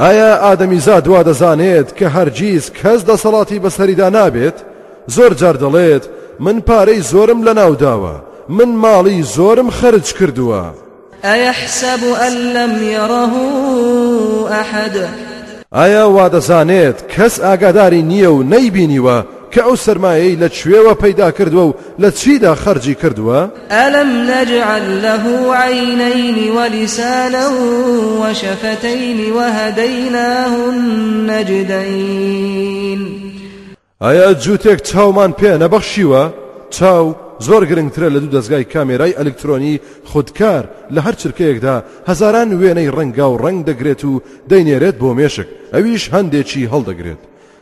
ئایا ئادەمیزاد وا دەزانێت کە هەرگیز کەس دەسەڵاتی بەسەریدا نابێت؟ زۆر جار دەڵێت، من پارەی زۆرم لەناوداوە، من ماڵی زۆرم خەرج کردووە. ئەیەحسەب ئەن لەم یەڕەه ئەحەد. ئایا وا دەزانێت کەس ئاگاداری نییە و نەیبینیوە؟ کە ئەو سەرمایەی لە کوێوە پەیدا کردووە و لە چیدا خەرجی کردووە؟ الم نجعل له عینین ولسانا وشفتین وهدیناه النجدین ئایا جووتێک چاومان پێ نەبەخشیوە؟ چاو زۆر گرنگترە لە دوو دەزگای کامێرای ئەلیکترۆنی خودکار، لە هەر چرکەیەکدا هەزاران وێنەی ڕەنگاو ڕەنگ دەگرێت و دەینێرێت بۆ مێشک، ئەویش هەندێکی هەڵدەگرێت.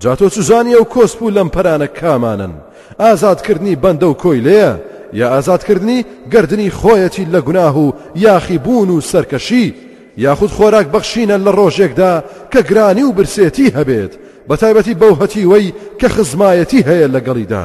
جا تۆ چزانی ئەو کۆسپ و لەمپەرانە کامانەن؟ ئازادکردنی بەندە و کۆیلەیە؟ یا ئازادکردنی گەردنی خۆیەتی لە گوناه و یاخی بوون و سەرکەشی؟ یاخود خۆراک بەخشینە لە ڕۆژێکدا کە گرانی و برسێتی هەبێت، بەتایبەتی بەو هەتیوەی کە خزمایەتی هەیە لەگەڵیدا؟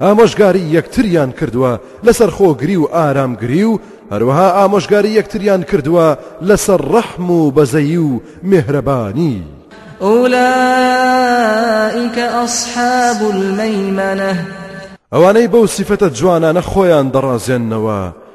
ئامۆژگاری یەکتریان کردووە لەسەر خۆگری و ئارامگری و هەروەها ئامۆژگاری یەکتریان کردووە لەسەر ڕەحم و بەزەیی و مێهرەبانی. ئولائیک اصحاب المیمنە. ئەوانەی بەو سیفەتە جوانانە خۆیان دەڕازێننەوە،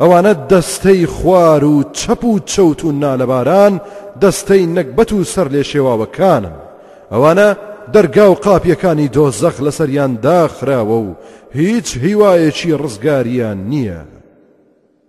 ئەوانە دەستەی خوار و چەپ و چەوت و نالەباران، دەستەی نەگبەت و سەرلێشێواوەکانن. ئەوانە دەرگا و قاپییەکانی دۆزەخ لەسەریان داخراوە و هیچ هیوایەکی ڕزگاریان نییە.